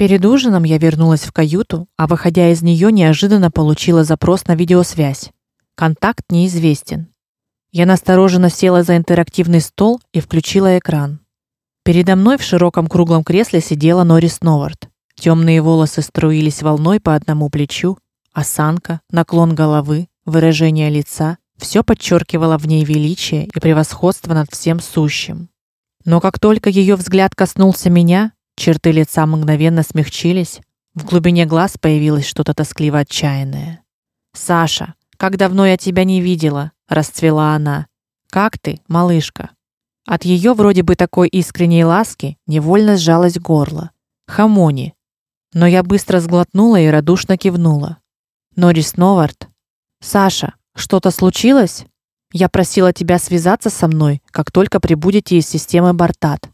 Перед ужином я вернулась в каюту, а выходя из нее, неожиданно получила запрос на видеосвязь. Контакт неизвестен. Я настороженно села за интерактивный стол и включила экран. Передо мной в широком круглом кресле сидела Норис Новард. Темные волосы струились волной по одному плечу, осанка, наклон головы, выражение лица все подчеркивало в ней величие и превосходство над всем сущим. Но как только ее взгляд коснулся меня, черты лица мгновенно смягчились, в глубине глаз появилось что-то тоскливо отчаянное. Саша, как давно я тебя не видела, расцвела она. Как ты, малышка? От ее вроде бы такой искренней ласки невольно сжалось горло. Хамони. Но я быстро сглотнула и радушно кивнула. Норис Новард. Саша, что-то случилось? Я просила тебя связаться со мной, как только прибудете из системы Бартат.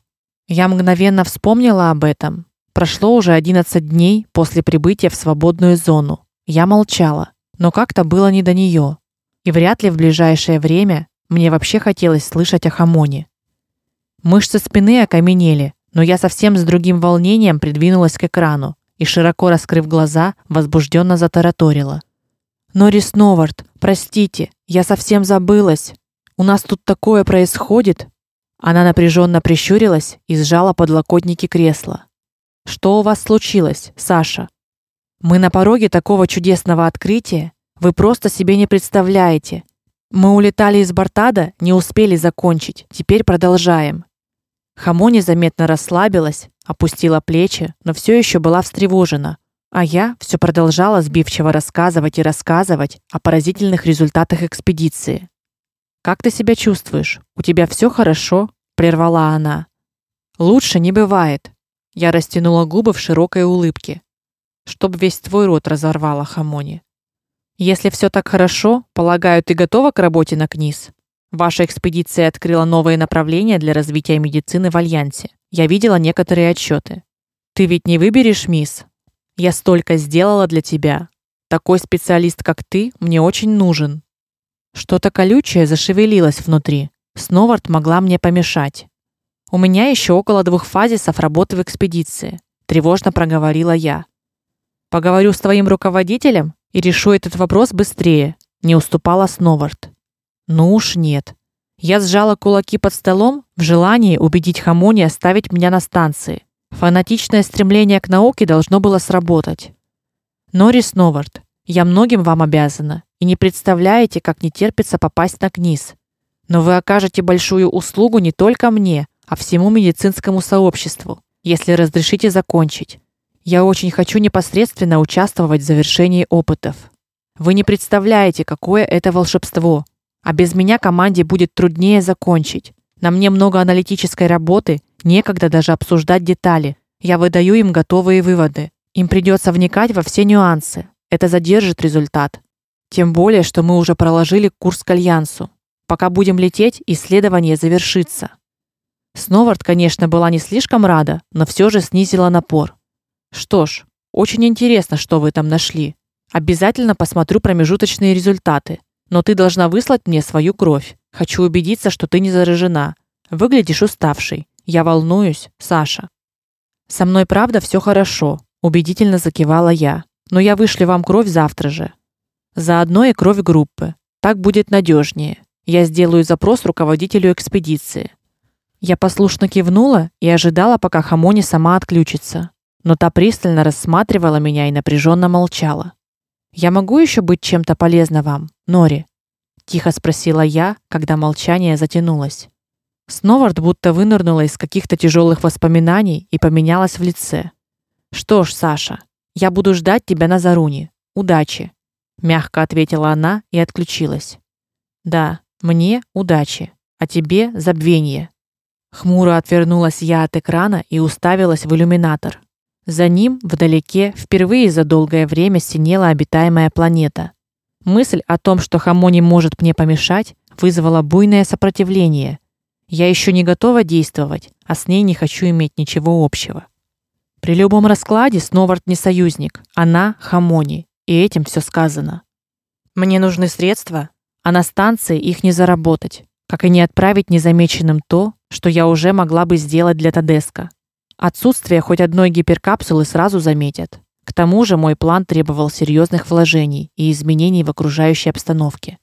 Я мгновенно вспомнила об этом. Прошло уже 11 дней после прибытия в свободную зону. Я молчала но как-то было не до нее. И вряд ли в ближайшее время мне вообще хотелось слышать о Хамоне. Мышцы спины окаменели, но я совсем с другим волнением придвинулась к экрану и широко раскрыв глаза, возбужденно затараторила: "Норис Новард, простите, я совсем забылась. У нас тут такое происходит". Она напряженно прищурилась и сжала подлокотники кресла. Что у вас случилось, Саша? Мы на пороге такого чудесного открытия, вы просто себе не представляете. Мы улетали из Бартада, не успели закончить. Теперь продолжаем. Хамони заметно расслабилась, опустила плечи, но все еще была встревожена. А я все продолжала сбивчиво рассказывать и рассказывать о поразительных результатах экспедиции. Как ты себя чувствуешь? У тебя все хорошо? прервала она. Лучше не бывает. Я растянула губы в широкой улыбке чтоб весь твой рот разорвало Хамони. Если все так хорошо, полагаю, ты готова к работе на КНИС? Ваша экспедиция открыла новые направления для развития медицины в альянсе. Я видела некоторые отчеты. Ты ведь не выберешь, мисс. Я столько сделала для тебя. Такой специалист, как ты, мне очень нужен. Что-то колючее зашевелилось внутри. Сновард могла мне помешать. У меня еще около двух фазисов работы в экспедиции, тревожно проговорила я. Поговорю с твоим руководителем и решу этот вопрос быстрее, не уступала Сновард. Ну уж нет. Я сжала кулаки под столом в желании убедить Хамони оставить меня на станции. Фанатичное стремление к науке должно было сработать. Норис Новард, я многим вам обязана, и не представляете, как не терпится попасть на КНИС. Но вы окажете большую услугу не только мне, а всему медицинскому сообществу, если разрешите закончить. Я очень хочу непосредственно участвовать в завершении опытов. Вы не представляете, какое это волшебство. А без меня команде будет труднее закончить. На мне много аналитической работы, некогда даже обсуждать детали. Я выдаю им готовые выводы. Им придется вникать во все нюансы. Это задержит результат. Тем более, что мы уже проложили курс к альянсу. Пока будем лететь, исследование завершится. Сновард, конечно, была не слишком рада, но все же снизила напор. Что ж, очень интересно, что вы там нашли. Обязательно посмотрю промежуточные результаты. Но ты должна выслать мне свою кровь. Хочу убедиться, что ты не заражена. Выглядишь уставшей. Я волнуюсь, Саша. Со мной правда все хорошо, убедительно закивала я. Но я вышлю вам кровь завтра же. Заодно и кровь группы. Так будет надежнее. Я сделаю запрос руководителю экспедиции. Я послушно кивнула и ожидала, пока Хамони сама отключится но та пристально рассматривала меня и напряженно молчала. Я могу еще быть чем-то полезна вам, Нори? тихо спросила я, когда молчание затянулось. Сновард будто вынырнула из каких-то тяжелых воспоминаний и поменялась в лице. Что ж, Саша, я буду ждать тебя на Заруне. Удачи, мягко ответила она и отключилась. Да, мне удачи, а тебе забвение. Хмуро отвернулась я от экрана и уставилась в иллюминатор. За ним, вдалеке, впервые за долгое время синела обитаемая планета. Мысль о том, что Хамони может мне помешать, вызвала буйное сопротивление. Я еще не готова действовать, а с ней не хочу иметь ничего общего. При любом раскладе Сновард не союзник, она Хамони, и этим все сказано. Мне нужны средства, а на станции их не заработать, как и не отправить незамеченным то, что я уже могла бы сделать для Тадеска. Отсутствие хоть одной гиперкапсулы сразу заметят. К тому же мой план требовал серьезных вложений и изменений в окружающей обстановке.